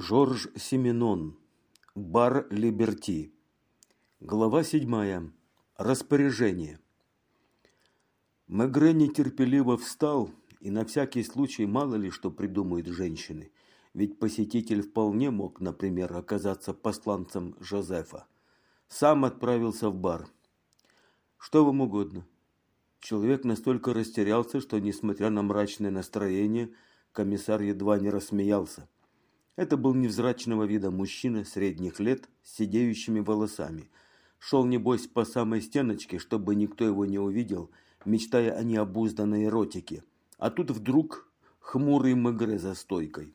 Жорж Семенон. Бар Либерти. Глава седьмая. Распоряжение. Мегре нетерпеливо встал, и на всякий случай мало ли что придумают женщины, ведь посетитель вполне мог, например, оказаться посланцем Жозефа. Сам отправился в бар. Что вам угодно. Человек настолько растерялся, что, несмотря на мрачное настроение, комиссар едва не рассмеялся. Это был невзрачного вида мужчина средних лет с сидеющими волосами. Шел, небось, по самой стеночке, чтобы никто его не увидел, мечтая о необузданной эротике. А тут вдруг хмурый мегре за стойкой.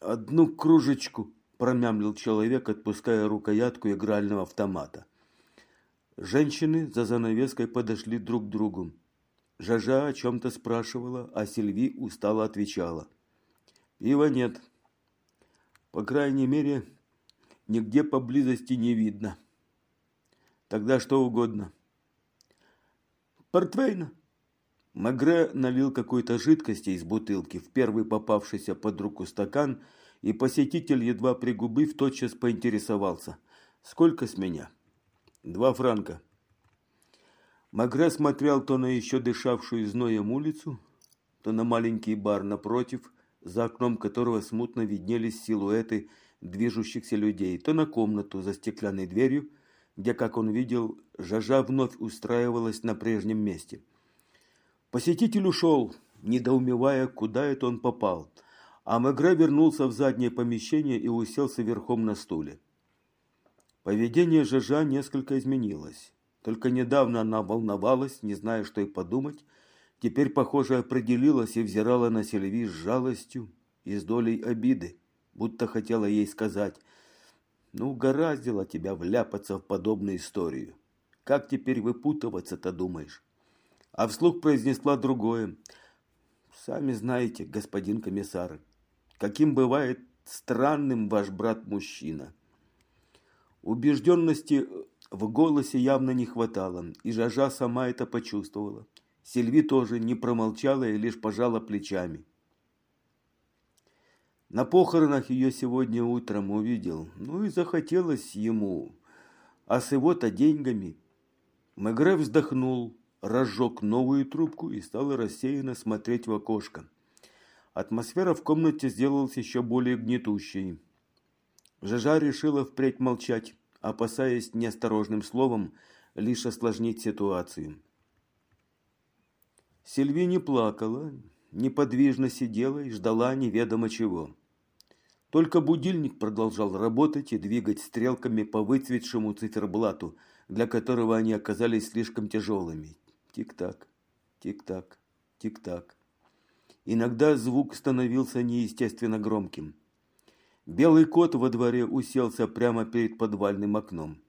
«Одну кружечку», – промямлил человек, отпуская рукоятку игрального автомата. Женщины за занавеской подошли друг к другу. Жажа о чем-то спрашивала, а Сильви устало отвечала. «Пива нет», по крайней мере, нигде поблизости не видно. Тогда что угодно. Портвейна. Магре налил какой-то жидкости из бутылки в первый попавшийся под руку стакан, и посетитель, едва пригубив, тотчас поинтересовался. «Сколько с меня?» «Два франка». Магре смотрел то на еще дышавшую зноем улицу, то на маленький бар напротив, за окном которого смутно виднелись силуэты движущихся людей, то на комнату за стеклянной дверью, где, как он видел, Жажа вновь устраивалась на прежнем месте. Посетитель ушел, недоумевая, куда это он попал, а Мегре вернулся в заднее помещение и уселся верхом на стуле. Поведение Жажа несколько изменилось. Только недавно она волновалась, не зная, что и подумать, теперь, похоже, определилась и взирала на Сильви с жалостью и с долей обиды, будто хотела ей сказать, «Ну, угораздило тебя вляпаться в подобную историю. Как теперь выпутываться-то, думаешь?» А вслух произнесла другое. «Сами знаете, господин комиссар, каким бывает странным ваш брат-мужчина». Убежденности в голосе явно не хватало, и Жажа сама это почувствовала. Сильви тоже не промолчала и лишь пожала плечами. На похоронах ее сегодня утром увидел. Ну и захотелось ему. А с его-то деньгами. Мегре вздохнул, разжег новую трубку и стал рассеянно смотреть в окошко. Атмосфера в комнате сделалась еще более гнетущей. Жажа решила впредь молчать, опасаясь неосторожным словом лишь осложнить ситуацию. Сильви не плакала, неподвижно сидела и ждала неведомо чего. Только будильник продолжал работать и двигать стрелками по выцветшему циферблату, для которого они оказались слишком тяжелыми. Тик-так, тик-так, тик-так. Иногда звук становился неестественно громким. Белый кот во дворе уселся прямо перед подвальным окном.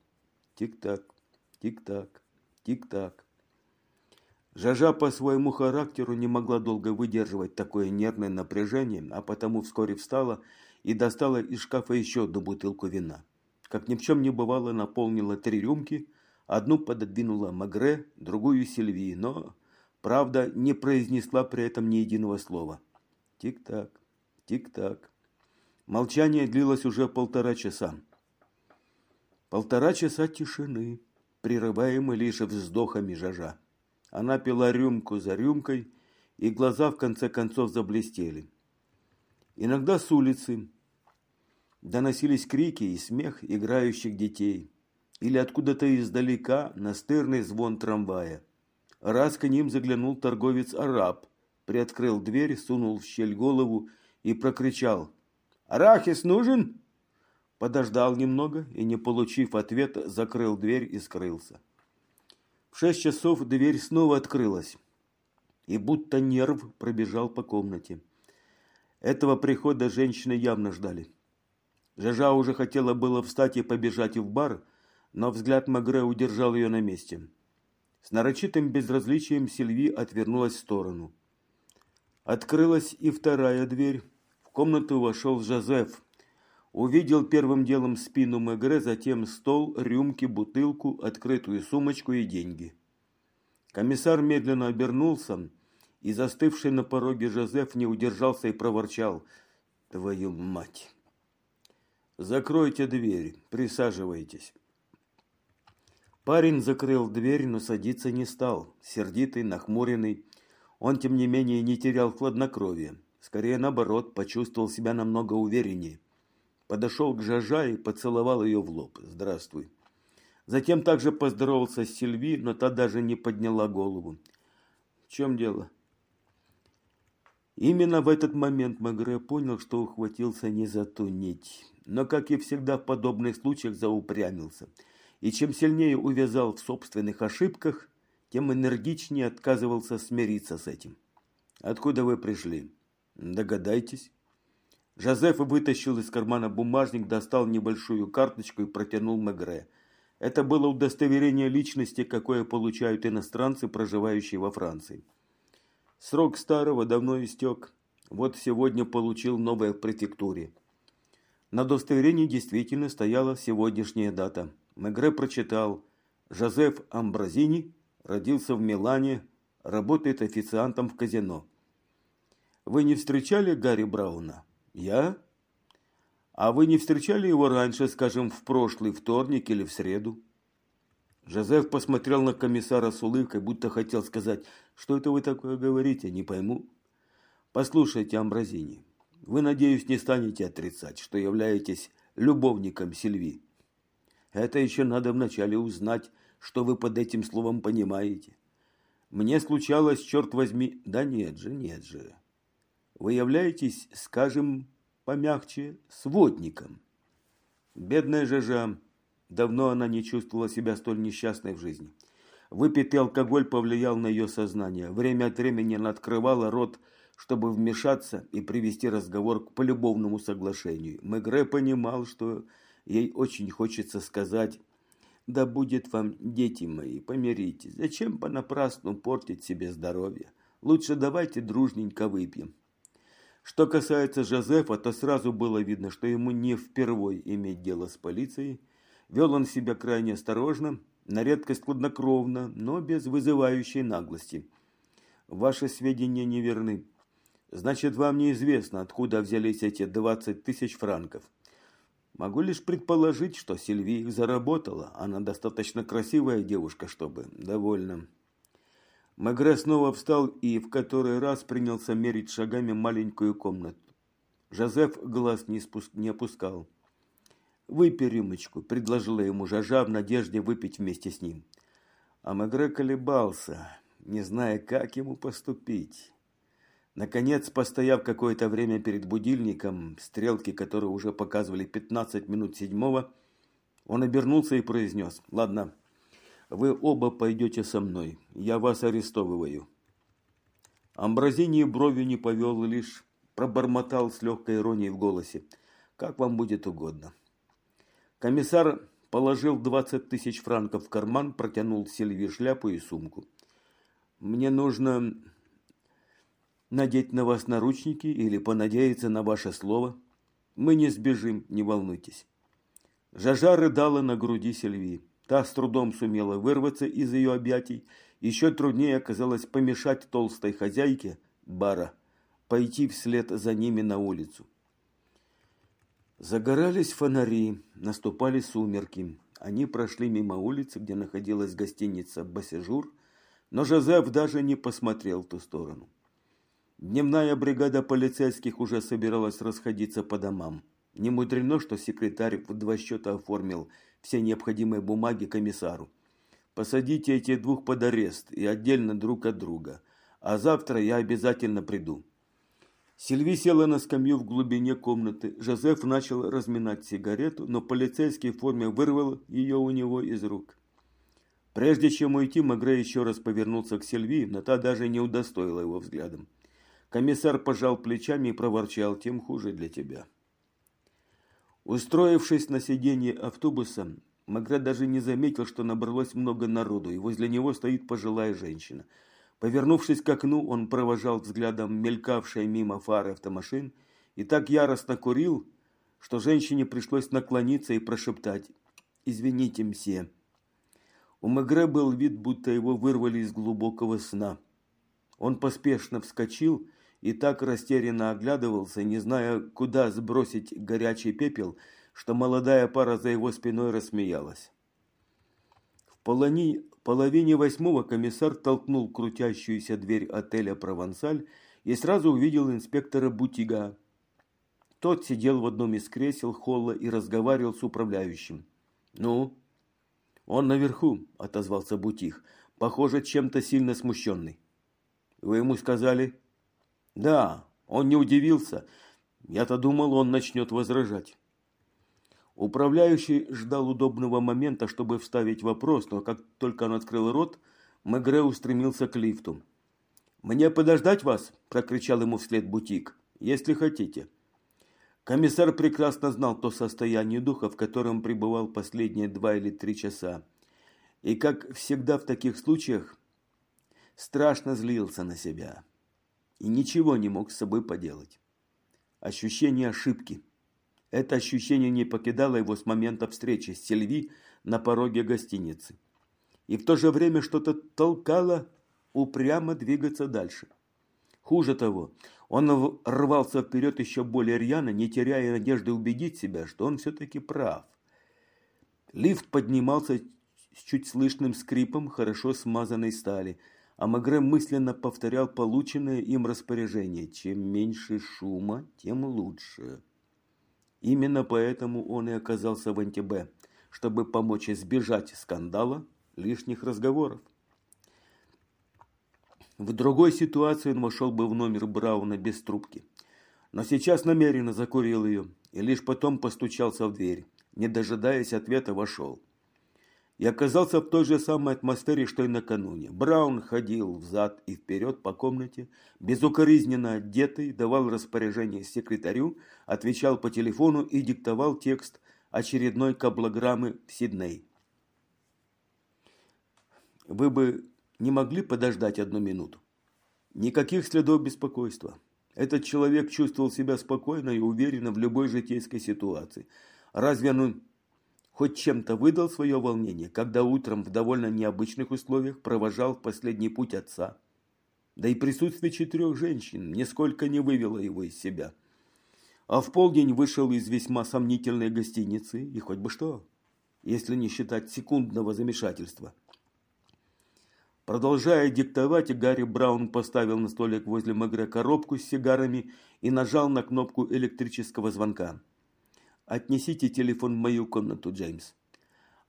Тик-так, тик-так, тик-так. Жажа по своему характеру не могла долго выдерживать такое нервное напряжение, а потому вскоре встала и достала из шкафа еще одну бутылку вина. Как ни в чем не бывало, наполнила три рюмки, одну пододвинула Магре, другую Сильвии, но, правда, не произнесла при этом ни единого слова. Тик-так, тик-так. Молчание длилось уже полтора часа. Полтора часа тишины, прерываемой лишь вздохами Жажа. Она пила рюмку за рюмкой, и глаза в конце концов заблестели. Иногда с улицы доносились крики и смех играющих детей, или откуда-то издалека настырный звон трамвая. Раз к ним заглянул торговец-араб, приоткрыл дверь, сунул в щель голову и прокричал «Арахис нужен?» Подождал немного и, не получив ответа, закрыл дверь и скрылся. Шесть часов дверь снова открылась, и будто нерв пробежал по комнате. Этого прихода женщины явно ждали. Жажа уже хотела было встать и побежать в бар, но взгляд Магре удержал ее на месте. С нарочитым безразличием Сильви отвернулась в сторону. Открылась и вторая дверь. В комнату вошел Жозеф, Увидел первым делом спину Мегре, затем стол, рюмки, бутылку, открытую сумочку и деньги. Комиссар медленно обернулся, и застывший на пороге Жозеф не удержался и проворчал. «Твою мать! Закройте дверь, присаживайтесь. Парень закрыл дверь, но садиться не стал. Сердитый, нахмуренный, он, тем не менее, не терял хладнокровия. Скорее, наоборот, почувствовал себя намного увереннее. Подошел к Жажа и поцеловал ее в лоб. «Здравствуй». Затем также поздоровался с Сильви, но та даже не подняла голову. «В чем дело?» Именно в этот момент Магре понял, что ухватился не за ту нить но, как и всегда в подобных случаях, заупрямился. И чем сильнее увязал в собственных ошибках, тем энергичнее отказывался смириться с этим. «Откуда вы пришли?» «Догадайтесь». Жозеф вытащил из кармана бумажник, достал небольшую карточку и протянул Мегре. Это было удостоверение личности, какое получают иностранцы, проживающие во Франции. Срок старого давно истек. Вот сегодня получил новое в префектуре. На удостоверении действительно стояла сегодняшняя дата. Мегре прочитал «Жозеф Амбразини родился в Милане, работает официантом в казино». «Вы не встречали Гарри Брауна?» «Я?» «А вы не встречали его раньше, скажем, в прошлый вторник или в среду?» Жозеф посмотрел на комиссара с улыбкой, будто хотел сказать, что это вы такое говорите, не пойму. Послушайте, Амбразини, вы, надеюсь, не станете отрицать, что являетесь любовником Сильви. Это еще надо вначале узнать, что вы под этим словом понимаете. Мне случалось, черт возьми... Да нет же, нет же. Вы являетесь, скажем, помягче, сводником. Бедная Жажа. Давно она не чувствовала себя столь несчастной в жизни. Выпитый алкоголь повлиял на ее сознание. Время от времени она открывала рот, чтобы вмешаться и привести разговор к полюбовному соглашению. Мегре понимал, что ей очень хочется сказать «Да будет вам, дети мои, помиритесь. Зачем понапрасну портить себе здоровье? Лучше давайте дружненько выпьем». Что касается Жозефа, то сразу было видно, что ему не впервой иметь дело с полицией. Вел он себя крайне осторожно, на редкость хладнокровно, но без вызывающей наглости. Ваши сведения неверны. Значит, вам неизвестно, откуда взялись эти 20 тысяч франков. Могу лишь предположить, что Сильви их заработала. Она достаточно красивая девушка, чтобы... Довольно. Мегре снова встал и в который раз принялся мерить шагами маленькую комнату. Жозеф глаз не, спуск... не опускал. «Выпей рюмочку», – предложила ему Жажа в надежде выпить вместе с ним. А Мегре колебался, не зная, как ему поступить. Наконец, постояв какое-то время перед будильником, стрелки которые уже показывали 15 минут седьмого, он обернулся и произнес, «Ладно, вы оба пойдете со мной, я вас арестовываю». Амбразини бровью не повел, лишь пробормотал с легкой иронией в голосе, «Как вам будет угодно». Комиссар положил 20 тысяч франков в карман, протянул Сильви шляпу и сумку. «Мне нужно надеть на вас наручники или понадеяться на ваше слово. Мы не сбежим, не волнуйтесь. Жажа рыдала на груди Сильви. Та с трудом сумела вырваться из ее объятий. Еще труднее оказалось помешать толстой хозяйке бара пойти вслед за ними на улицу. Загорались фонари, наступали сумерки. Они прошли мимо улицы, где находилась гостиница «Бассежур», но Жозеф даже не посмотрел в ту сторону. Дневная бригада полицейских уже собиралась расходиться по домам. Не мудрено, что секретарь в два счета оформил все необходимые бумаги комиссару. Посадите этих двух под арест и отдельно друг от друга. А завтра я обязательно приду. Сильви села на скамью в глубине комнаты. Жозеф начал разминать сигарету, но полицейский в форме вырвал ее у него из рук. Прежде чем уйти, Магре еще раз повернулся к Сильви, но та даже не удостоила его взглядом. Комиссар пожал плечами и проворчал, тем хуже для тебя. Устроившись на сиденье автобуса, Маград даже не заметил, что набралось много народу, и возле него стоит пожилая женщина. Повернувшись к окну, он провожал взглядом мелькавшие мимо фары автомашин и так яростно курил, что женщине пришлось наклониться и прошептать «Извините, мсье». У Мегре был вид, будто его вырвали из глубокого сна. Он поспешно вскочил и так растерянно оглядывался, не зная, куда сбросить горячий пепел, что молодая пара за его спиной рассмеялась. В полони, половине восьмого комиссар толкнул крутящуюся дверь отеля «Провансаль» и сразу увидел инспектора Бутига. Тот сидел в одном из кресел холла и разговаривал с управляющим. «Ну?» «Он наверху», – отозвался Бутих, похоже, чем-то сильно смущенный. «Вы ему сказали?» «Да, он не удивился. Я-то думал, он начнет возражать». Управляющий ждал удобного момента, чтобы вставить вопрос, но как только он открыл рот, Мегре устремился к лифту. «Мне подождать вас?» – прокричал ему вслед бутик. «Если хотите». Комиссар прекрасно знал то состояние духа, в котором пребывал последние два или три часа. И, как всегда в таких случаях, страшно злился на себя. И ничего не мог с собой поделать. Ощущение ошибки – это ощущение не покидало его с момента встречи с Сильви на пороге гостиницы. И в то же время что-то толкало упрямо двигаться дальше. Хуже того, он рвался вперед еще более рьяно, не теряя надежды убедить себя, что он все-таки прав. Лифт поднимался с чуть слышным скрипом хорошо смазанной стали, а Магре мысленно повторял полученное им распоряжение. Чем меньше шума, тем лучше. Именно поэтому он и оказался в НТБ, чтобы помочь избежать скандала, лишних разговоров. В другой ситуации он вошел бы в номер Брауна без трубки. Но сейчас намеренно закурил ее и лишь потом постучался в дверь. Не дожидаясь ответа, вошел и оказался в той же самой атмосфере, что и накануне. Браун ходил взад и вперед по комнате, безукоризненно одетый, давал распоряжение секретарю, отвечал по телефону и диктовал текст очередной каблограммы в Сидней. Вы бы не могли подождать одну минуту? Никаких следов беспокойства. Этот человек чувствовал себя спокойно и уверенно в любой житейской ситуации. Разве он хоть чем-то выдал свое волнение, когда утром в довольно необычных условиях провожал последний путь отца. Да и присутствие четырех женщин нисколько не вывело его из себя. А в полдень вышел из весьма сомнительной гостиницы, и хоть бы что, если не считать секундного замешательства. Продолжая диктовать, Гарри Браун поставил на столик возле Мегре коробку с сигарами и нажал на кнопку электрического звонка. Отнесите телефон в мою комнату, Джеймс.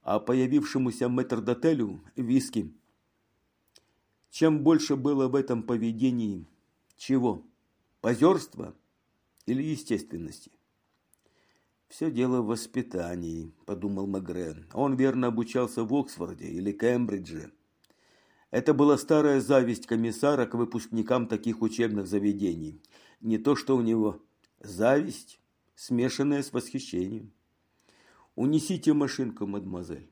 А появившемуся метрдотелю виски. Чем больше было в этом поведении чего? Позерства или естественности? Все дело в воспитании, подумал Магрен. Он верно обучался в Оксфорде или Кембридже. Это была старая зависть комиссара к выпускникам таких учебных заведений. Не то, что у него зависть, смешанное с восхищением. «Унесите машинку, мадемуазель».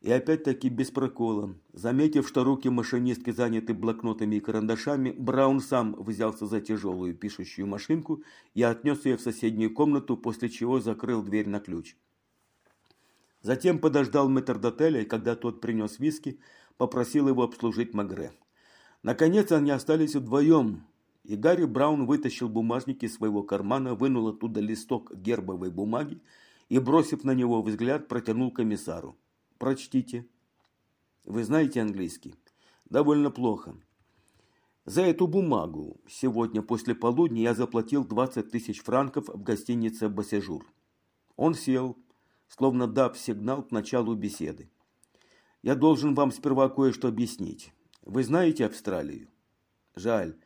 И опять-таки без прокола. Заметив, что руки машинистки заняты блокнотами и карандашами, Браун сам взялся за тяжелую пишущую машинку и отнес ее в соседнюю комнату, после чего закрыл дверь на ключ. Затем подождал метрдотеля, и когда тот принес виски, попросил его обслужить Магре. Наконец они остались вдвоем, и Гарри Браун вытащил бумажник из своего кармана, вынул оттуда листок гербовой бумаги и, бросив на него взгляд, протянул комиссару. «Прочтите». «Вы знаете английский?» «Довольно плохо». За эту бумагу сегодня после полудня я заплатил 20 тысяч франков в гостинице «Бассежур». Он сел, словно дав сигнал к началу беседы. «Я должен вам сперва кое-что объяснить. Вы знаете Австралию?» «Жаль.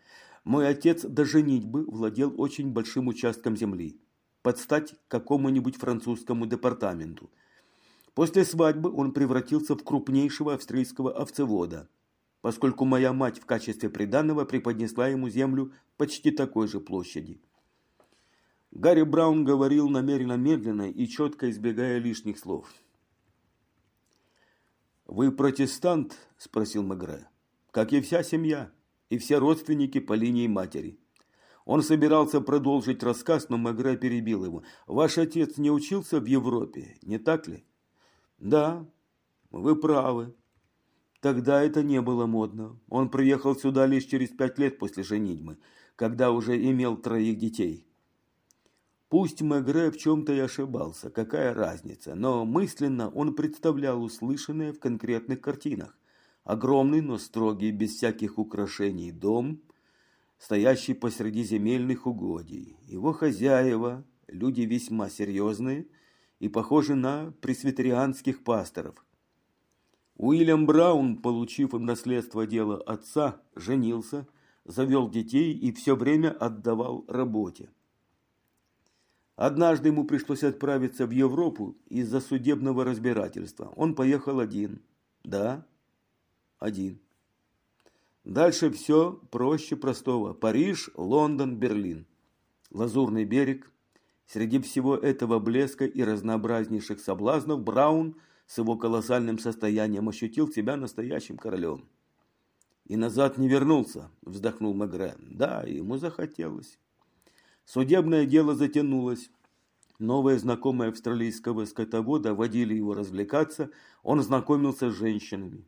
Мой отец до женитьбы владел очень большим участком земли, под стать какому-нибудь французскому департаменту. После свадьбы он превратился в крупнейшего австрийского овцевода, поскольку моя мать в качестве приданного преподнесла ему землю почти такой же площади. Гарри Браун говорил намеренно медленно и четко избегая лишних слов. «Вы протестант?» – спросил Мегре. «Как и вся семья» и все родственники по линии матери. Он собирался продолжить рассказ, но Мегре перебил его. «Ваш отец не учился в Европе, не так ли?» «Да, вы правы. Тогда это не было модно. Он приехал сюда лишь через пять лет после женитьбы, когда уже имел троих детей». Пусть Мегре в чем-то и ошибался, какая разница, но мысленно он представлял услышанное в конкретных картинах. Огромный, но строгий, без всяких украшений дом, стоящий посреди земельных угодий. Его хозяева, люди весьма серьезные и похожи на пресвитерианских пасторов. Уильям Браун, получив в наследство дело отца, женился, завел детей и все время отдавал работе. Однажды ему пришлось отправиться в Европу из-за судебного разбирательства. Он поехал один. Да, один. Дальше все проще простого. Париж, Лондон, Берлин. Лазурный берег. Среди всего этого блеска и разнообразнейших соблазнов Браун с его колоссальным состоянием ощутил себя настоящим королем. И назад не вернулся, вздохнул Мегре. Да, ему захотелось. Судебное дело затянулось. Новые знакомые австралийского скотовода водили его развлекаться, он знакомился с женщинами.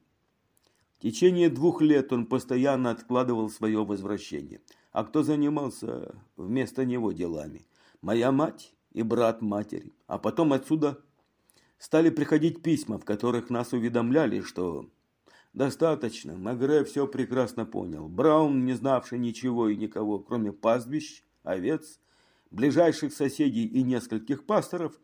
В течение двух лет он постоянно откладывал свое возвращение. А кто занимался вместо него делами? Моя мать и брат матери. А потом отсюда стали приходить письма, в которых нас уведомляли, что достаточно. Магре все прекрасно понял. Браун, не знавший ничего и никого, кроме пастбищ, овец, ближайших соседей и нескольких пасторов,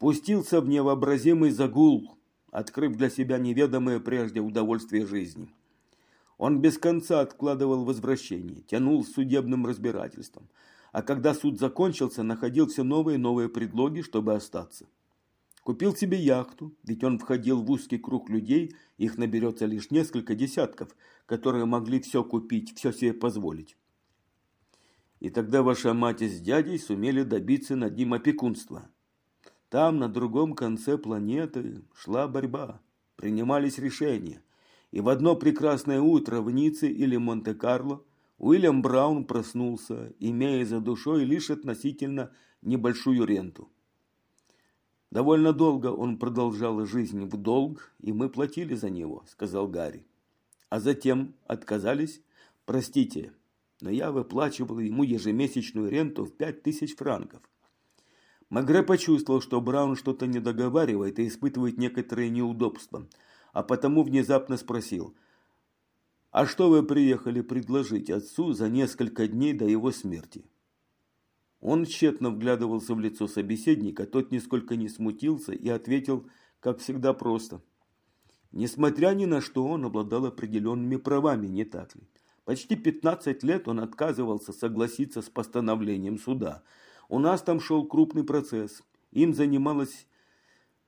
пустился в невообразимый загул – открыв для себя неведомое прежде удовольствие жизни. Он без конца откладывал возвращение, тянул с судебным разбирательством, а когда суд закончился, находил все новые и новые предлоги, чтобы остаться. Купил себе яхту, ведь он входил в узкий круг людей, их наберется лишь несколько десятков, которые могли все купить, все себе позволить. И тогда ваша мать с дядей сумели добиться над ним опекунства – там, на другом конце планеты, шла борьба, принимались решения. И в одно прекрасное утро в Ницце или Монте-Карло Уильям Браун проснулся, имея за душой лишь относительно небольшую ренту. «Довольно долго он продолжал жизнь в долг, и мы платили за него», – сказал Гарри. «А затем отказались? Простите, но я выплачивал ему ежемесячную ренту в пять тысяч франков. Магре почувствовал, что Браун что-то не договаривает и испытывает некоторые неудобства, а потому внезапно спросил, «А что вы приехали предложить отцу за несколько дней до его смерти?» Он тщетно вглядывался в лицо собеседника, тот нисколько не смутился и ответил, как всегда, просто. Несмотря ни на что, он обладал определенными правами, не так ли? Почти 15 лет он отказывался согласиться с постановлением суда – у нас там шел крупный процесс. Им занималось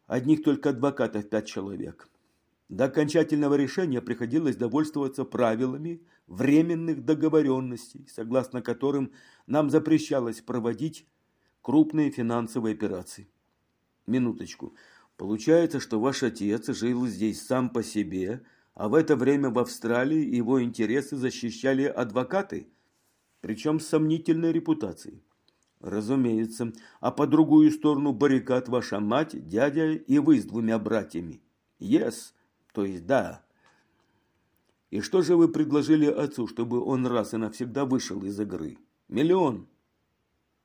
одних только адвокатов пять человек. До окончательного решения приходилось довольствоваться правилами временных договоренностей, согласно которым нам запрещалось проводить крупные финансовые операции. Минуточку. Получается, что ваш отец жил здесь сам по себе, а в это время в Австралии его интересы защищали адвокаты, причем с сомнительной репутацией. Разумеется. А по другую сторону баррикад ваша мать, дядя и вы с двумя братьями. Yes, то есть да. И что же вы предложили отцу, чтобы он раз и навсегда вышел из игры? Миллион.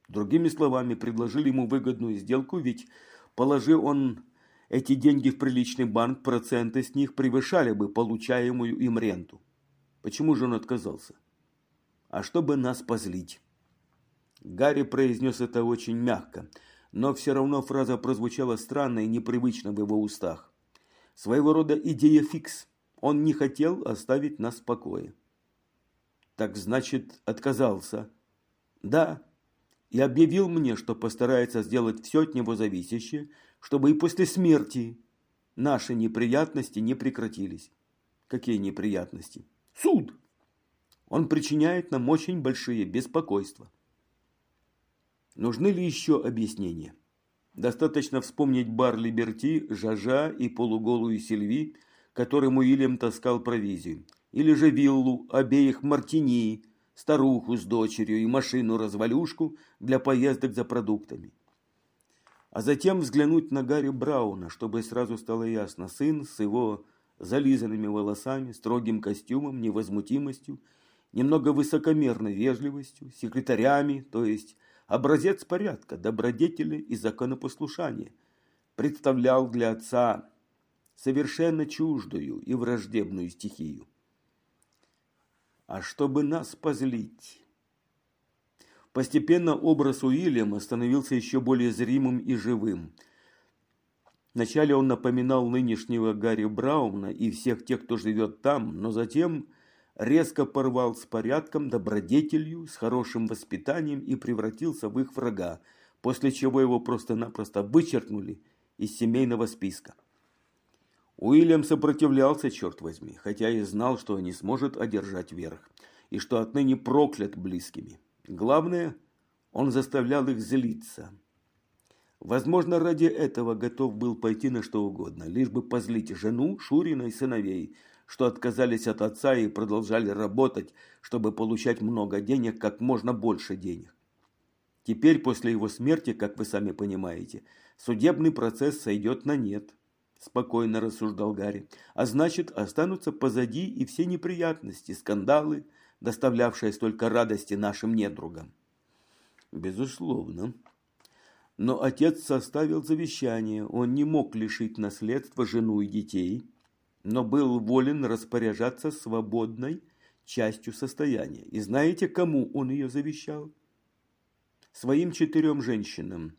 Другими словами, предложили ему выгодную сделку, ведь положи он эти деньги в приличный банк, проценты с них превышали бы получаемую им ренту. Почему же он отказался? А чтобы нас позлить. Гарри произнес это очень мягко, но все равно фраза прозвучала странно и непривычно в его устах. Своего рода идея фикс. Он не хотел оставить нас в покое. Так значит, отказался. Да, и объявил мне, что постарается сделать все от него зависящее, чтобы и после смерти наши неприятности не прекратились. Какие неприятности? Суд! Он причиняет нам очень большие беспокойства. Нужны ли еще объяснения? Достаточно вспомнить бар Либерти, Жажа и полуголую Сильви, которым Уильям таскал провизию. Или же виллу обеих Мартини, старуху с дочерью и машину-развалюшку для поездок за продуктами. А затем взглянуть на Гарри Брауна, чтобы сразу стало ясно, сын с его зализанными волосами, строгим костюмом, невозмутимостью, немного высокомерной вежливостью, секретарями, то есть образец порядка, добродетели и законопослушания, представлял для отца совершенно чуждую и враждебную стихию. А чтобы нас позлить... Постепенно образ Уильяма становился еще более зримым и живым. Вначале он напоминал нынешнего Гарри Брауна и всех тех, кто живет там, но затем резко порвал с порядком, добродетелью, с хорошим воспитанием и превратился в их врага, после чего его просто-напросто вычеркнули из семейного списка. Уильям сопротивлялся, черт возьми, хотя и знал, что не сможет одержать верх, и что отныне проклят близкими. Главное, он заставлял их злиться. Возможно, ради этого готов был пойти на что угодно, лишь бы позлить жену, Шурина и сыновей, что отказались от отца и продолжали работать, чтобы получать много денег, как можно больше денег. Теперь, после его смерти, как вы сами понимаете, судебный процесс сойдет на нет, спокойно рассуждал Гарри. А значит, останутся позади и все неприятности, скандалы, доставлявшие столько радости нашим недругам. Безусловно. Но отец составил завещание, он не мог лишить наследства жену и детей – но был волен распоряжаться свободной частью состояния. И знаете, кому он ее завещал? Своим четырем женщинам.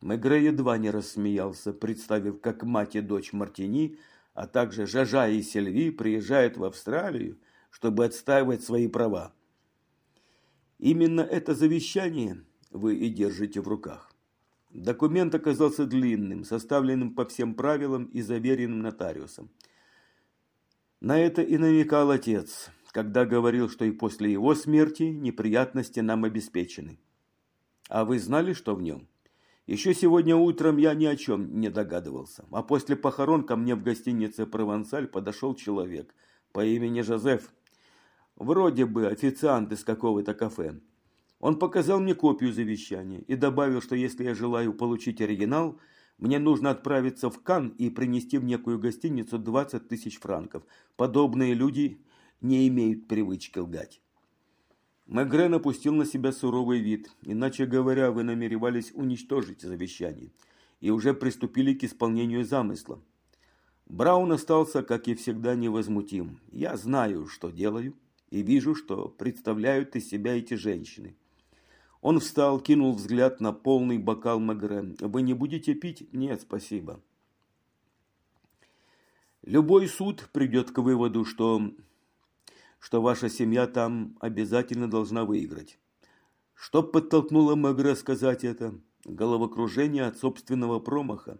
Мегре едва не рассмеялся, представив, как мать и дочь Мартини, а также Жажа и Сельви приезжают в Австралию, чтобы отстаивать свои права. Именно это завещание вы и держите в руках. Документ оказался длинным, составленным по всем правилам и заверенным нотариусом. На это и намекал отец, когда говорил, что и после его смерти неприятности нам обеспечены. А вы знали, что в нем? Еще сегодня утром я ни о чем не догадывался, а после похорон ко мне в гостинице «Провансаль» подошел человек по имени Жозеф. Вроде бы официант из какого-то кафе. Он показал мне копию завещания и добавил, что если я желаю получить оригинал, мне нужно отправиться в Кан и принести в некую гостиницу 20 тысяч франков. Подобные люди не имеют привычки лгать. Мегре напустил на себя суровый вид. Иначе говоря, вы намеревались уничтожить завещание и уже приступили к исполнению замысла. Браун остался, как и всегда, невозмутим. Я знаю, что делаю, и вижу, что представляют из себя эти женщины. Он встал, кинул взгляд на полный бокал Магре. «Вы не будете пить?» «Нет, спасибо». Любой суд придет к выводу, что, что ваша семья там обязательно должна выиграть. Что подтолкнуло Магре сказать это? Головокружение от собственного промаха.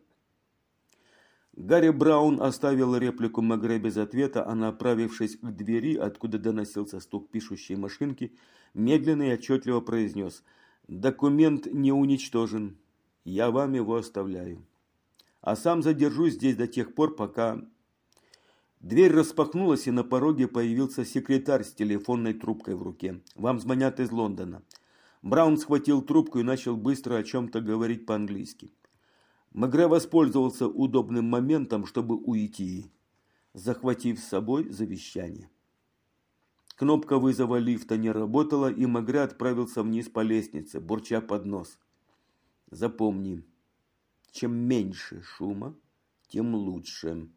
Гарри Браун оставил реплику Магре без ответа, а направившись к двери, откуда доносился стук пишущей машинки, медленно и отчетливо произнес «Документ не уничтожен. Я вам его оставляю. А сам задержусь здесь до тех пор, пока...» Дверь распахнулась, и на пороге появился секретарь с телефонной трубкой в руке. «Вам звонят из Лондона». Браун схватил трубку и начал быстро о чем-то говорить по-английски. Мегре воспользовался удобным моментом, чтобы уйти, захватив с собой завещание. Кнопка вызова лифта не работала, и Мегре отправился вниз по лестнице, бурча под нос. Запомни, чем меньше шума, тем лучше.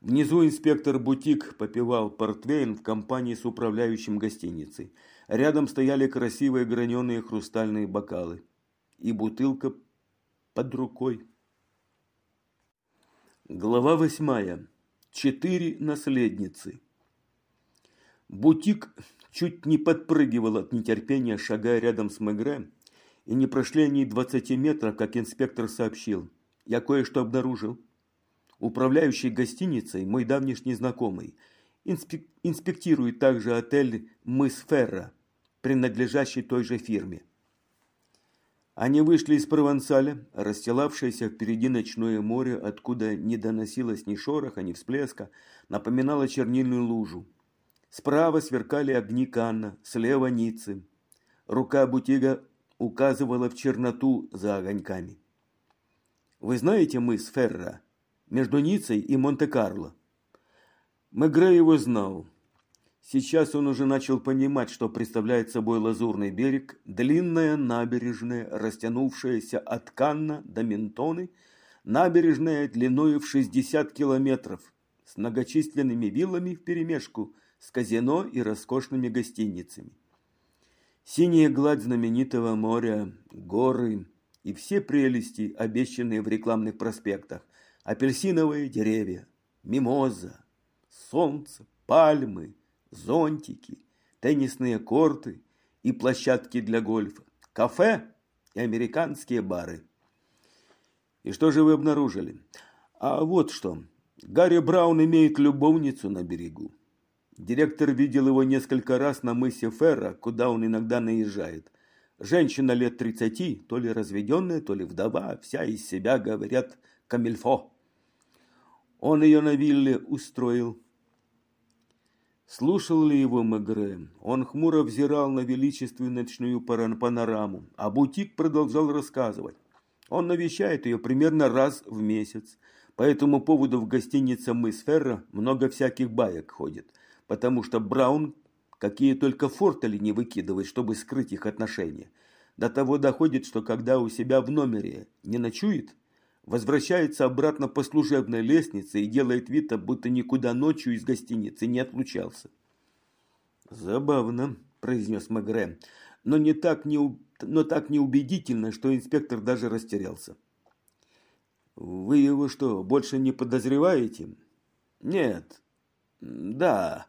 Внизу инспектор Бутик попивал портвейн в компании с управляющим гостиницей. Рядом стояли красивые граненые хрустальные бокалы. И бутылка под рукой. Глава восьмая. Четыре наследницы. Бутик чуть не подпрыгивал от нетерпения, шагая рядом с Мегре, и не прошли они двадцати метров, как инспектор сообщил. Я кое-что обнаружил. Управляющий гостиницей, мой давнишний знакомый, инспек инспектирует также отель «Мыс Ферра», принадлежащий той же фирме. Они вышли из Провансаля, расстилавшееся впереди ночное море, откуда не доносилось ни шороха, ни всплеска, напоминало чернильную лужу. Справа сверкали огни Канна, слева Ниццы. Рука Бутига указывала в черноту за огоньками. «Вы знаете мыс Ферра? Между Ниццей и Монте-Карло?» Мегре его знал. Сейчас он уже начал понимать, что представляет собой лазурный берег, длинная набережная, растянувшаяся от Канна до Ментоны, набережная длиною в 60 километров, с многочисленными виллами вперемешку, с казино и роскошными гостиницами. Синяя гладь знаменитого моря, горы и все прелести, обещанные в рекламных проспектах, апельсиновые деревья, мимоза, солнце, пальмы, зонтики, теннисные корты и площадки для гольфа, кафе и американские бары. И что же вы обнаружили? А вот что. Гарри Браун имеет любовницу на берегу. Директор видел его несколько раз на мысе Ферра, куда он иногда наезжает. Женщина лет тридцати, то ли разведенная, то ли вдова, вся из себя, говорят, камильфо. Он ее на вилле устроил. Слушал ли его Мегре? Он хмуро взирал на величественную ночную панораму, а Бутик продолжал рассказывать. Он навещает ее примерно раз в месяц. По этому поводу в гостинице «Мыс Ферра» много всяких баек ходит, потому что Браун какие только фортели не выкидывает, чтобы скрыть их отношения. До того доходит, что когда у себя в номере не ночует, возвращается обратно по служебной лестнице и делает вид, будто никуда ночью из гостиницы не отлучался. «Забавно», – произнес Мегре, – «но, не так не, но так неубедительно, что инспектор даже растерялся». «Вы его что, больше не подозреваете?» «Нет». «Да».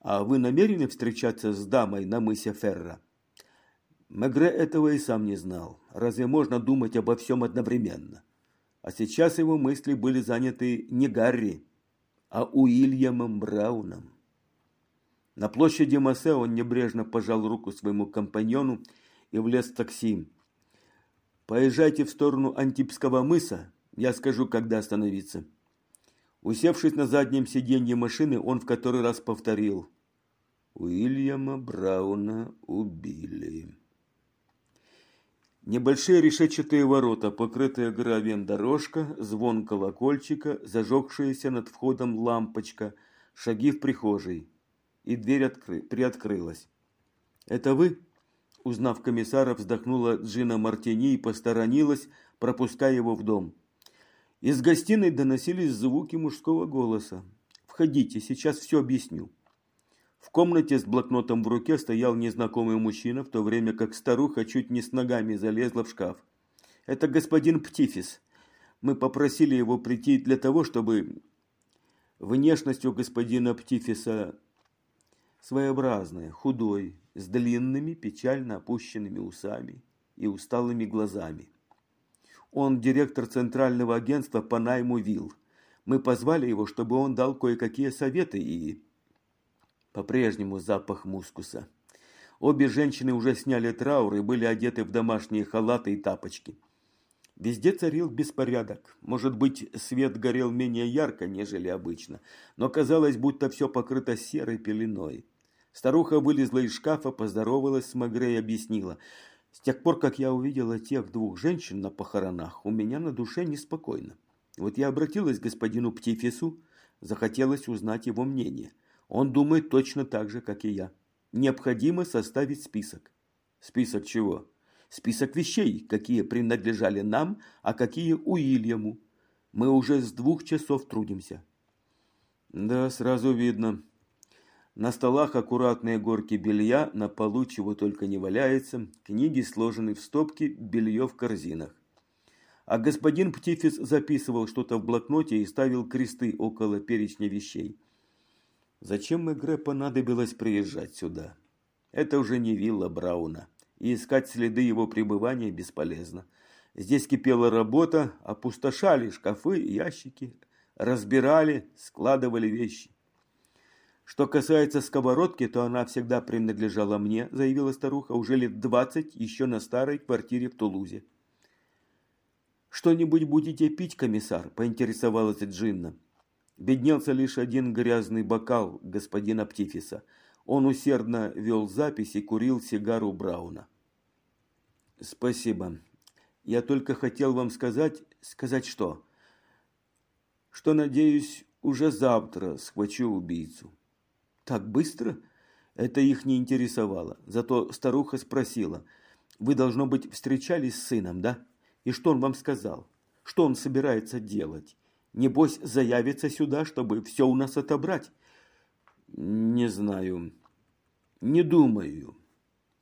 «А вы намерены встречаться с дамой на мысе Ферра?» Мегре этого и сам не знал. Разве можно думать обо всем одновременно? А сейчас его мысли были заняты не Гарри, а Уильямом Брауном. На площади Массе он небрежно пожал руку своему компаньону и влез в такси. «Поезжайте в сторону Антипского мыса, я скажу, когда остановиться». Усевшись на заднем сиденье машины, он в который раз повторил. «Уильяма Брауна убили». Небольшие решетчатые ворота, покрытая гравием дорожка, звон колокольчика, зажегшаяся над входом лампочка, шаги в прихожей. И дверь откры... приоткрылась. «Это вы?» Узнав комиссара, вздохнула Джина Мартини и посторонилась, пропуская его в дом. Из гостиной доносились звуки мужского голоса. «Входите, сейчас все объясню». В комнате с блокнотом в руке стоял незнакомый мужчина, в то время как старуха чуть не с ногами залезла в шкаф. «Это господин Птифис. Мы попросили его прийти для того, чтобы...» Внешность у господина Птифиса своеобразная, худой, с длинными, печально опущенными усами и усталыми глазами. Он директор Центрального агентства по найму вилл. Мы позвали его, чтобы он дал кое-какие советы и по-прежнему запах мускуса. Обе женщины уже сняли траур и были одеты в домашние халаты и тапочки. Везде царил беспорядок. Может быть, свет горел менее ярко, нежели обычно, но казалось, будто все покрыто серой пеленой. Старуха вылезла из шкафа, поздоровалась с Магре и объяснила. «С тех пор, как я увидела тех двух женщин на похоронах, у меня на душе неспокойно. Вот я обратилась к господину Птифису, захотелось узнать его мнение». Он думает точно так же, как и я. Необходимо составить список. Список чего? Список вещей, какие принадлежали нам, а какие Уильяму. Мы уже с двух часов трудимся. Да, сразу видно. На столах аккуратные горки белья, на полу чего только не валяется, книги сложены в стопки, белье в корзинах. А господин Птифис записывал что-то в блокноте и ставил кресты около перечня вещей. Зачем Мегре понадобилось приезжать сюда? Это уже не вилла Брауна, и искать следы его пребывания бесполезно. Здесь кипела работа, опустошали шкафы ящики, разбирали, складывали вещи. Что касается сковородки, то она всегда принадлежала мне, заявила старуха, уже лет двадцать еще на старой квартире в Тулузе. «Что-нибудь будете пить, комиссар?» – поинтересовалась Джинна. Беднелся лишь один грязный бокал господина Птифиса. Он усердно вел запись и курил сигару Брауна. «Спасибо. Я только хотел вам сказать...» «Сказать что?» «Что, надеюсь, уже завтра схвачу убийцу». Так быстро? Это их не интересовало. Зато старуха спросила, вы, должно быть, встречались с сыном, да? И что он вам сказал? Что он собирается делать? Небось, заявится сюда, чтобы все у нас отобрать? Не знаю. Не думаю.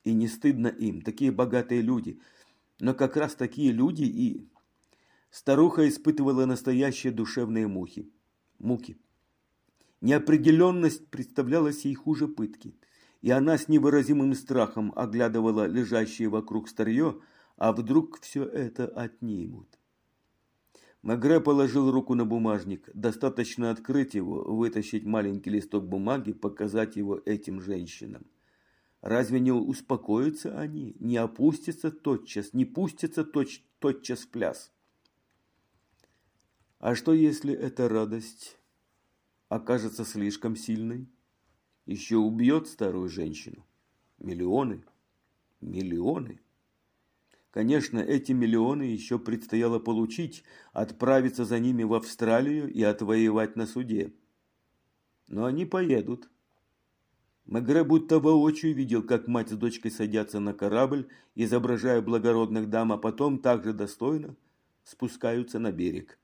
И не стыдно им, такие богатые люди. Но как раз такие люди и... Старуха испытывала настоящие душевные мухи. Муки. Неопределенность представлялась ей хуже пытки, и она с невыразимым страхом оглядывала лежащее вокруг старье, а вдруг все это отнимут. Магре положил руку на бумажник. Достаточно открыть его, вытащить маленький листок бумаги, показать его этим женщинам. Разве не успокоятся они, не опустятся тотчас, не пустятся точ, тотчас в пляс? А что, если эта радость окажется слишком сильной, еще убьет старую женщину. Миллионы, миллионы. Конечно, эти миллионы еще предстояло получить, отправиться за ними в Австралию и отвоевать на суде. Но они поедут. Мегре будто воочию видел, как мать с дочкой садятся на корабль, изображая благородных дам, а потом также достойно спускаются на берег.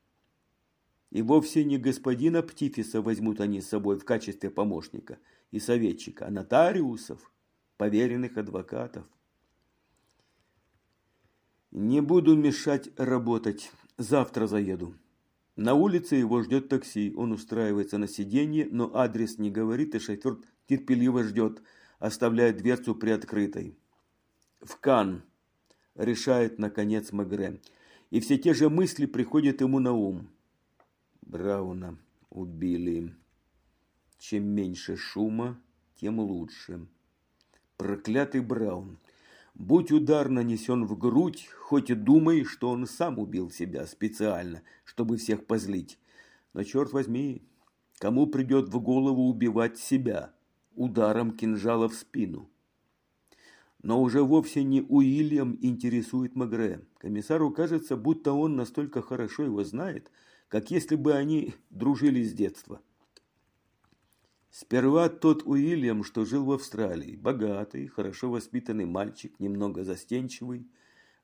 И вовсе не господина Птифиса возьмут они с собой в качестве помощника и советчика, а нотариусов, поверенных адвокатов. Не буду мешать работать, завтра заеду. На улице его ждет такси, он устраивается на сиденье, но адрес не говорит, и шофер терпеливо ждет, оставляя дверцу приоткрытой. В Кан, решает наконец Магре, и все те же мысли приходят ему на ум. Брауна убили. Чем меньше шума, тем лучше. Проклятый Браун. Будь удар нанесен в грудь, хоть и думай, что он сам убил себя специально, чтобы всех позлить. Но, черт возьми, кому придет в голову убивать себя ударом кинжала в спину? Но уже вовсе не Уильям интересует Магре. Комиссару кажется, будто он настолько хорошо его знает – как если бы они дружили с детства. Сперва тот Уильям, что жил в Австралии, богатый, хорошо воспитанный мальчик, немного застенчивый,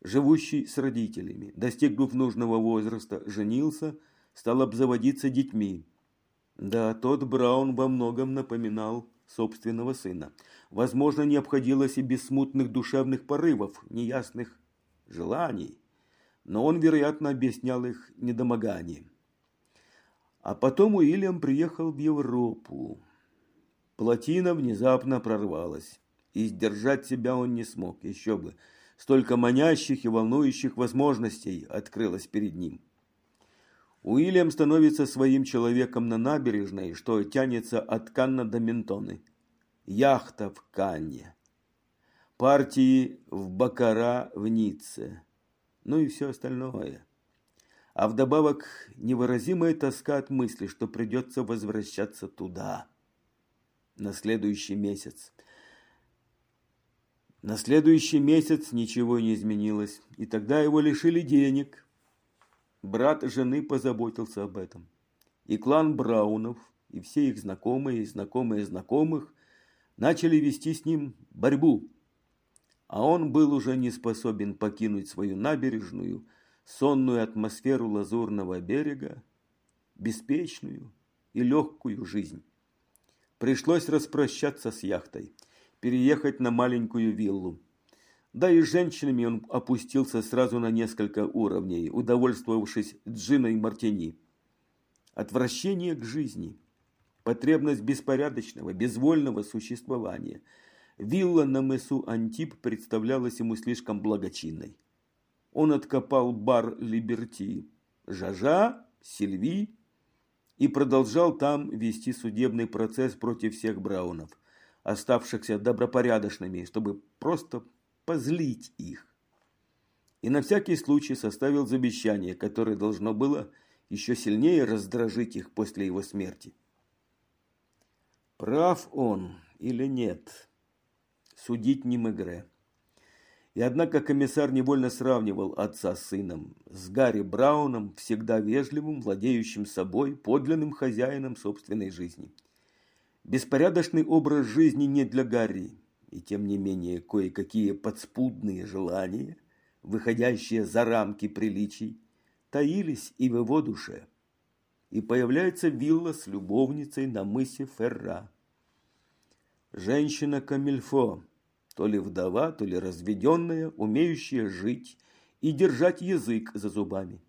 живущий с родителями, достигнув нужного возраста, женился, стал обзаводиться детьми. Да, тот Браун во многом напоминал собственного сына. Возможно, не обходилось и без смутных душевных порывов, неясных желаний, но он, вероятно, объяснял их недомоганием. А потом Уильям приехал в Европу. Плотина внезапно прорвалась, и сдержать себя он не смог, еще бы. Столько манящих и волнующих возможностей открылось перед ним. Уильям становится своим человеком на набережной, что тянется от Канна до Ментоны. Яхта в Канне. Партии в Бакара в Ницце. Ну и все остальное а вдобавок невыразимая тоска от мысли, что придется возвращаться туда на следующий месяц. На следующий месяц ничего не изменилось, и тогда его лишили денег. Брат жены позаботился об этом. И клан Браунов, и все их знакомые и знакомые знакомых начали вести с ним борьбу. А он был уже не способен покинуть свою набережную, сонную атмосферу лазурного берега, беспечную и легкую жизнь. Пришлось распрощаться с яхтой, переехать на маленькую виллу. Да и с женщинами он опустился сразу на несколько уровней, удовольствовавшись джиной мартини. Отвращение к жизни, потребность беспорядочного, безвольного существования. Вилла на мысу Антип представлялась ему слишком благочинной он откопал бар Либерти, Жажа, Сильви и продолжал там вести судебный процесс против всех Браунов, оставшихся добропорядочными, чтобы просто позлить их. И на всякий случай составил завещание, которое должно было еще сильнее раздражить их после его смерти. Прав он или нет, судить не Мегре. И однако комиссар невольно сравнивал отца с сыном, с Гарри Брауном, всегда вежливым, владеющим собой, подлинным хозяином собственной жизни. Беспорядочный образ жизни не для Гарри, и тем не менее кое-какие подспудные желания, выходящие за рамки приличий, таились и в его душе. И появляется вилла с любовницей на мысе Ферра. Женщина Камильфо, то ли вдова, то ли разведенная, умеющая жить и держать язык за зубами.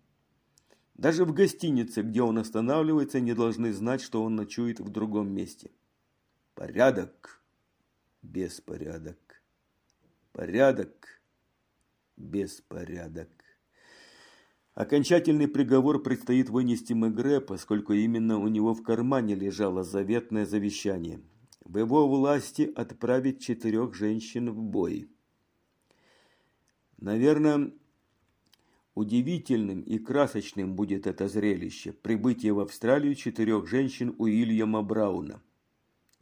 Даже в гостинице, где он останавливается, не должны знать, что он ночует в другом месте. Порядок, беспорядок. Порядок, беспорядок. Окончательный приговор предстоит вынести Мегре, поскольку именно у него в кармане лежало заветное завещание – в его власти отправить четырех женщин в бой. Наверное, удивительным и красочным будет это зрелище – прибытие в Австралию четырех женщин Уильяма Брауна.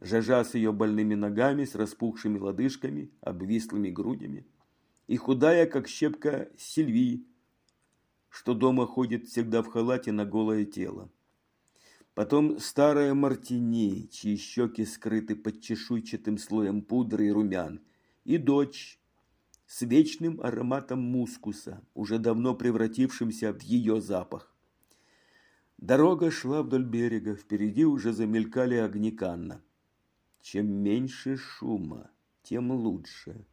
Жажа с ее больными ногами, с распухшими лодыжками, обвислыми грудями. И худая, как щепка, Сильвии, что дома ходит всегда в халате на голое тело. Потом старая Мартини, чьи щеки скрыты под чешуйчатым слоем пудры и румян. И дочь с вечным ароматом мускуса, уже давно превратившимся в ее запах. Дорога шла вдоль берега, впереди уже замелькали огни Канна. Чем меньше шума, тем лучше.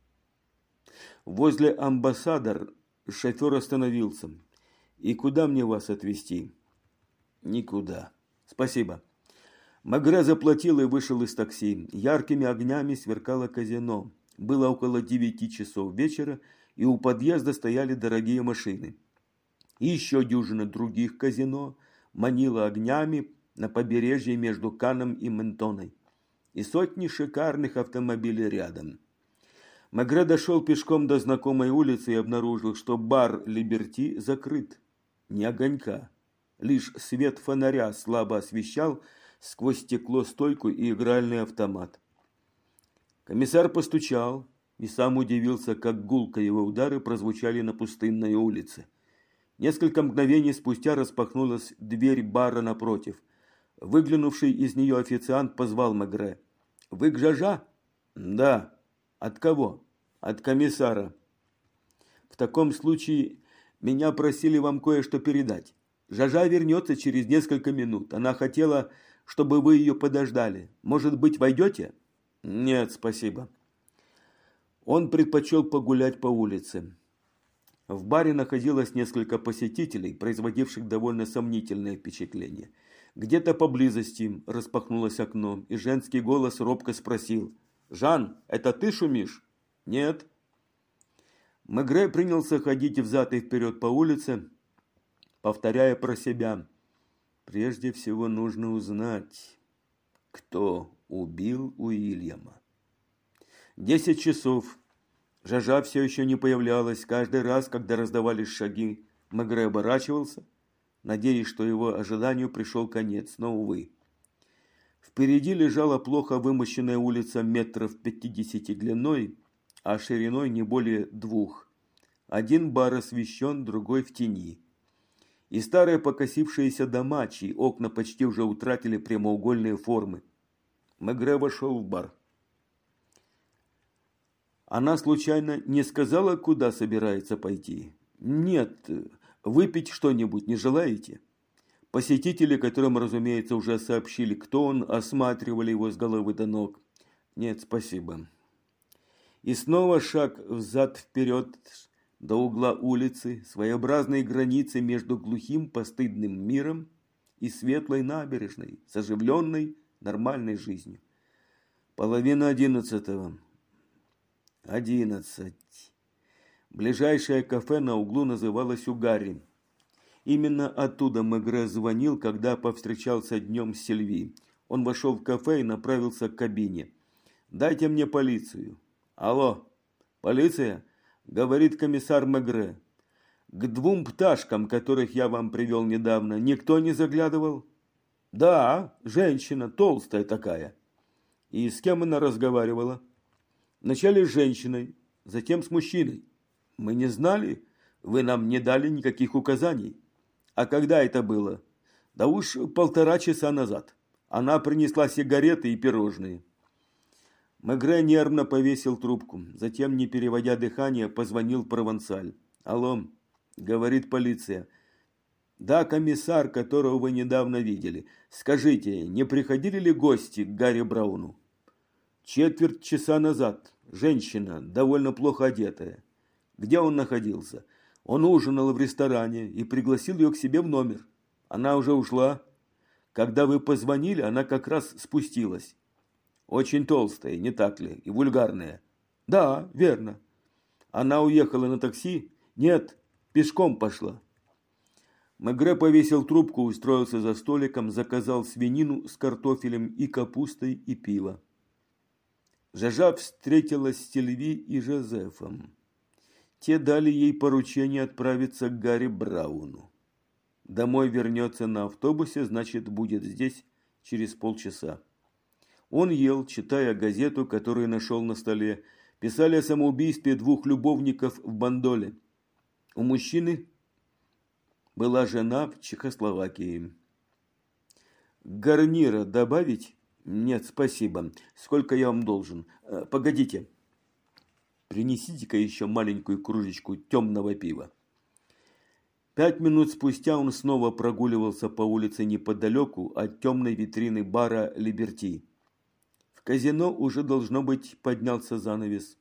Возле амбассадор шофер остановился. «И куда мне вас отвезти?» «Никуда». Спасибо. Магре заплатил и вышел из такси. Яркими огнями сверкало казино. Было около девяти часов вечера, и у подъезда стояли дорогие машины. И еще дюжина других казино манила огнями на побережье между Каном и Ментоной. И сотни шикарных автомобилей рядом. Магре дошел пешком до знакомой улицы и обнаружил, что бар «Либерти» закрыт. Ни огонька. Лишь свет фонаря слабо освещал сквозь стекло стойку и игральный автомат. Комиссар постучал и сам удивился, как гулко его удары прозвучали на пустынной улице. Несколько мгновений спустя распахнулась дверь бара напротив. Выглянувший из нее официант позвал Мегре. «Вы к Жажа?» «Да». «От кого?» «От комиссара». «В таком случае меня просили вам кое-что передать». Жажа вернется через несколько минут. Она хотела, чтобы вы ее подождали. Может быть, войдете? Нет, спасибо. Он предпочел погулять по улице. В баре находилось несколько посетителей, производивших довольно сомнительное впечатление. Где-то поблизости распахнулось окно, и женский голос робко спросил. «Жан, это ты шумишь?» «Нет». Мегре принялся ходить взад и вперед по улице, повторяя про себя. Прежде всего нужно узнать, кто убил Уильяма. Десять часов. Жажа все еще не появлялась. Каждый раз, когда раздавались шаги, Мегре оборачивался, надеясь, что его ожиданию пришел конец, но, увы. Впереди лежала плохо вымощенная улица метров пятидесяти длиной, а шириной не более двух. Один бар освещен, другой в тени и старые покосившиеся дома, чьи окна почти уже утратили прямоугольные формы. Мегре вошел в бар. Она случайно не сказала, куда собирается пойти? Нет, выпить что-нибудь не желаете? Посетители, которым, разумеется, уже сообщили, кто он, осматривали его с головы до ног. Нет, спасибо. И снова шаг взад-вперед, до угла улицы, своеобразной границы между глухим постыдным миром и светлой набережной с оживленной нормальной жизнью. Половина одиннадцатого. Одиннадцать. Ближайшее кафе на углу называлось «Угарри». Именно оттуда Мегре звонил, когда повстречался днем с Сильви. Он вошел в кафе и направился к кабине. «Дайте мне полицию». «Алло, полиция?» Говорит комиссар Мегре. К двум пташкам, которых я вам привел недавно, никто не заглядывал? Да, женщина, толстая такая. И с кем она разговаривала? Вначале с женщиной, затем с мужчиной. Мы не знали, вы нам не дали никаких указаний. А когда это было? Да уж полтора часа назад. Она принесла сигареты и пирожные. Мегре нервно повесил трубку. Затем, не переводя дыхание, позвонил Провансаль. «Алло», — говорит полиция. «Да, комиссар, которого вы недавно видели. Скажите, не приходили ли гости к Гарри Брауну?» «Четверть часа назад. Женщина, довольно плохо одетая. Где он находился?» Он ужинал в ресторане и пригласил ее к себе в номер. Она уже ушла. Когда вы позвонили, она как раз спустилась. Очень толстая, не так ли, и вульгарная. Да, верно. Она уехала на такси? Нет, пешком пошла. Мегре повесил трубку, устроился за столиком, заказал свинину с картофелем и капустой и пиво. Жажа встретилась с Сильви и Жозефом. Те дали ей поручение отправиться к Гарри Брауну. Домой вернется на автобусе, значит, будет здесь через полчаса. Он ел, читая газету, которую нашел на столе. Писали о самоубийстве двух любовников в Бандоле. У мужчины была жена в Чехословакии. Гарнира добавить? Нет, спасибо. Сколько я вам должен? Э, погодите. Принесите-ка еще маленькую кружечку темного пива. Пять минут спустя он снова прогуливался по улице неподалеку от темной витрины бара «Либерти». Казино уже должно быть поднялся занавес.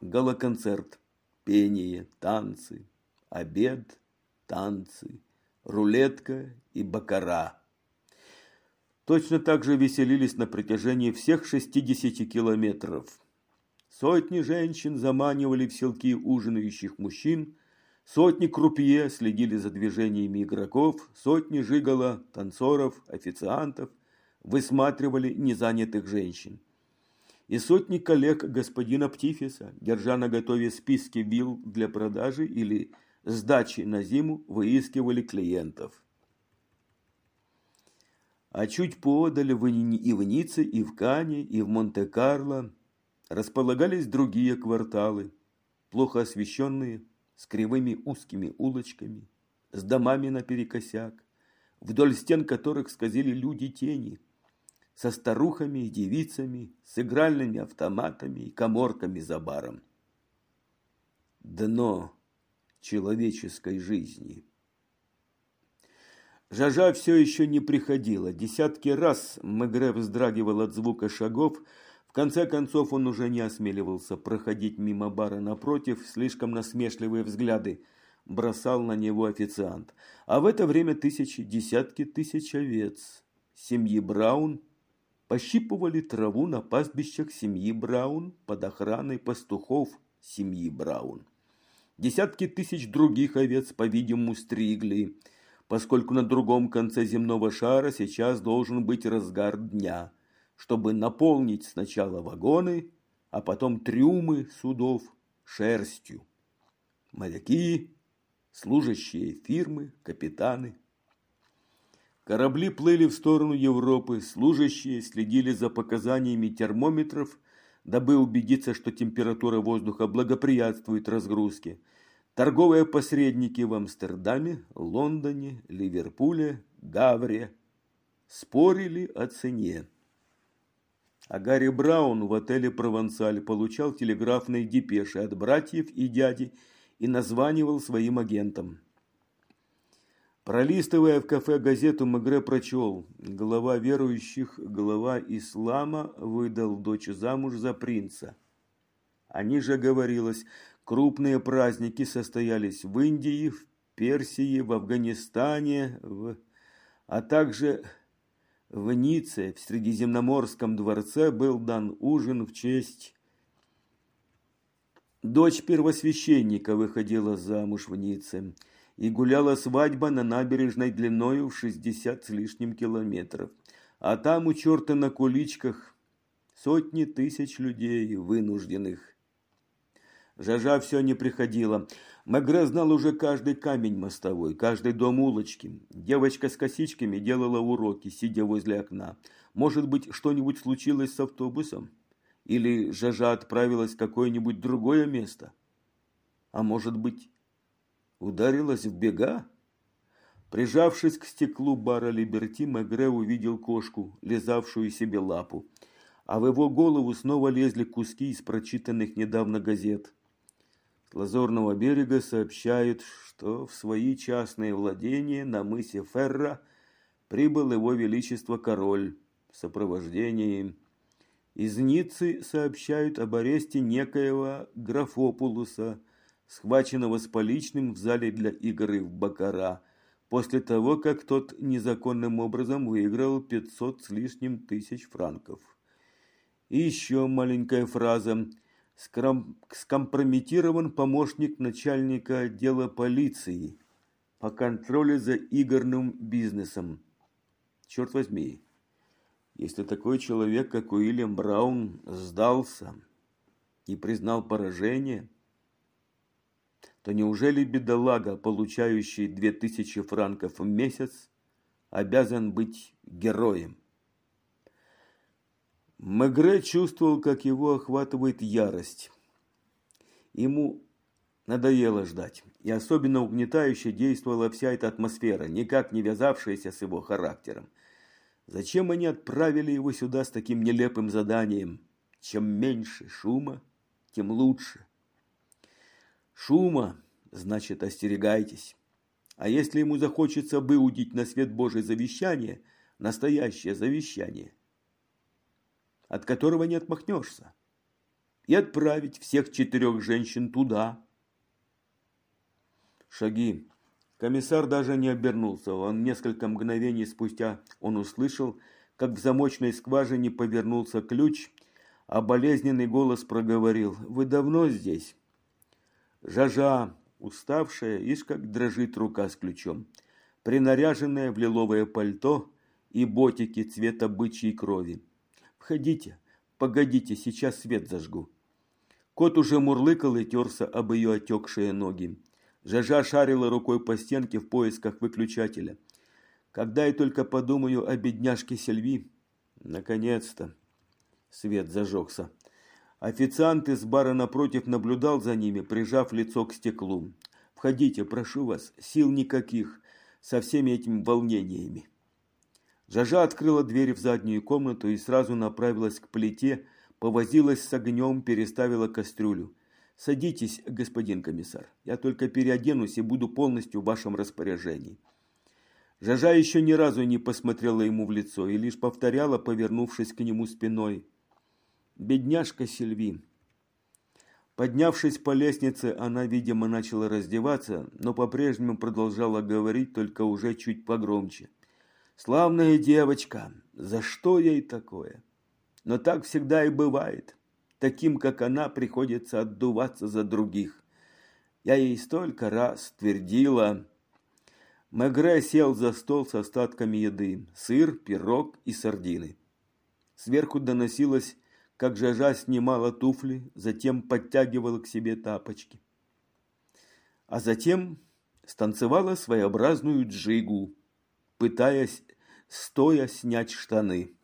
Галоконцерт, пение, танцы, обед, танцы, рулетка и бакара. Точно так же веселились на протяжении всех 60 километров. Сотни женщин заманивали в селки ужинающих мужчин, сотни крупье следили за движениями игроков, сотни жигала, танцоров, официантов высматривали незанятых женщин. И сотни коллег господина Птифиса, держа на готове списки вилл для продажи или сдачи на зиму, выискивали клиентов. А чуть подали в и в Ницце, и в Кане, и в Монте-Карло располагались другие кварталы, плохо освещенные, с кривыми узкими улочками, с домами наперекосяк, вдоль стен которых скользили люди тени, со старухами и девицами, с игральными автоматами и коморками за баром. Дно человеческой жизни. Жажа все еще не приходила. Десятки раз Мегре вздрагивал от звука шагов, конце концов он уже не осмеливался проходить мимо бара напротив, слишком насмешливые взгляды бросал на него официант. А в это время тысячи, десятки тысяч овец семьи Браун пощипывали траву на пастбищах семьи Браун под охраной пастухов семьи Браун. Десятки тысяч других овец, по-видимому, стригли, поскольку на другом конце земного шара сейчас должен быть разгар дня – чтобы наполнить сначала вагоны, а потом трюмы судов шерстью. Моряки, служащие фирмы, капитаны. Корабли плыли в сторону Европы, служащие следили за показаниями термометров, дабы убедиться, что температура воздуха благоприятствует разгрузке. Торговые посредники в Амстердаме, Лондоне, Ливерпуле, Гавре спорили о цене. А Гарри Браун в отеле «Провансаль» получал телеграфные депеши от братьев и дяди и названивал своим агентам. Пролистывая в кафе газету, Мегре прочел. Глава верующих, глава ислама выдал дочь замуж за принца. О ниже говорилось, крупные праздники состоялись в Индии, в Персии, в Афганистане, в... а также в Ницце, в Средиземноморском дворце, был дан ужин в честь... Дочь первосвященника выходила замуж в Ницце, и гуляла свадьба на набережной длиною в шестьдесят с лишним километров. А там у черта на куличках сотни тысяч людей вынужденных. Жажа все не приходила. Мегре знал уже каждый камень мостовой, каждый дом улочки. Девочка с косичками делала уроки, сидя возле окна. Может быть, что-нибудь случилось с автобусом? Или Жажа отправилась в какое-нибудь другое место? А может быть, ударилась в бега? Прижавшись к стеклу бара Либерти, Мегре увидел кошку, лизавшую себе лапу, а в его голову снова лезли куски из прочитанных недавно газет. С Лазурного берега сообщают, что в свои частные владения на мысе Ферра прибыл его величество король в сопровождении из Ниццы сообщают об аресте некоего Графопулуса, схваченного с поличным в зале для игры в Бакара, после того, как тот незаконным образом выиграл 500 с тысяч франков. И еще маленькая фраза. Скомпрометирован помощник начальника отдела полиции по контролю за игорным бизнесом. Черт возьми, если такой человек, как Уильям Браун, сдался и признал поражение, то неужели бедолага, получающий две тысячи франков в месяц, обязан быть героем? Мегре чувствовал, как его охватывает ярость. Ему надоело ждать, и особенно угнетающе действовала вся эта атмосфера, никак не вязавшаяся с его характером. Зачем они отправили его сюда с таким нелепым заданием? Чем меньше шума, тем лучше. Шума, значит, остерегайтесь. А если ему захочется выудить на свет Божий завещание, настоящее завещание, от которого не отмахнешься, и отправить всех четырех женщин туда. Шаги Комиссар даже не обернулся. Он несколько мгновений спустя он услышал, как в замочной скважине повернулся ключ, а болезненный голос проговорил «Вы давно здесь?» Жажа, уставшая, ишь как дрожит рука с ключом, принаряженная в лиловое пальто и ботики цвета бычьей крови. «Входите, погодите, сейчас свет зажгу». Кот уже мурлыкал и терся об ее отекшие ноги. Жажа шарила рукой по стенке в поисках выключателя. Когда я только подумаю о бедняжке Сельви, наконец-то свет зажегся. Официант из бара напротив наблюдал за ними, прижав лицо к стеклу. «Входите, прошу вас, сил никаких, со всеми этими волнениями». Жажа открыла дверь в заднюю комнату и сразу направилась к плите, повозилась с огнем, переставила кастрюлю. Садитесь, господин комиссар. Я только переоденусь и буду полностью в вашем распоряжении. Жажа еще ни разу не посмотрела ему в лицо и лишь повторяла, повернувшись к нему спиной. Бедняжка Сильви. Поднявшись по лестнице, она, видимо, начала раздеваться, но по-прежнему продолжала говорить, только уже чуть погромче. «Славная девочка! За что ей такое? Но так всегда и бывает таким, как она, приходится отдуваться за других. Я ей столько раз твердила. Мегре сел за стол с остатками еды. Сыр, пирог и сардины. Сверху доносилось, как Жажа снимала туфли, затем подтягивала к себе тапочки. А затем станцевала своеобразную джигу, пытаясь стоя снять штаны.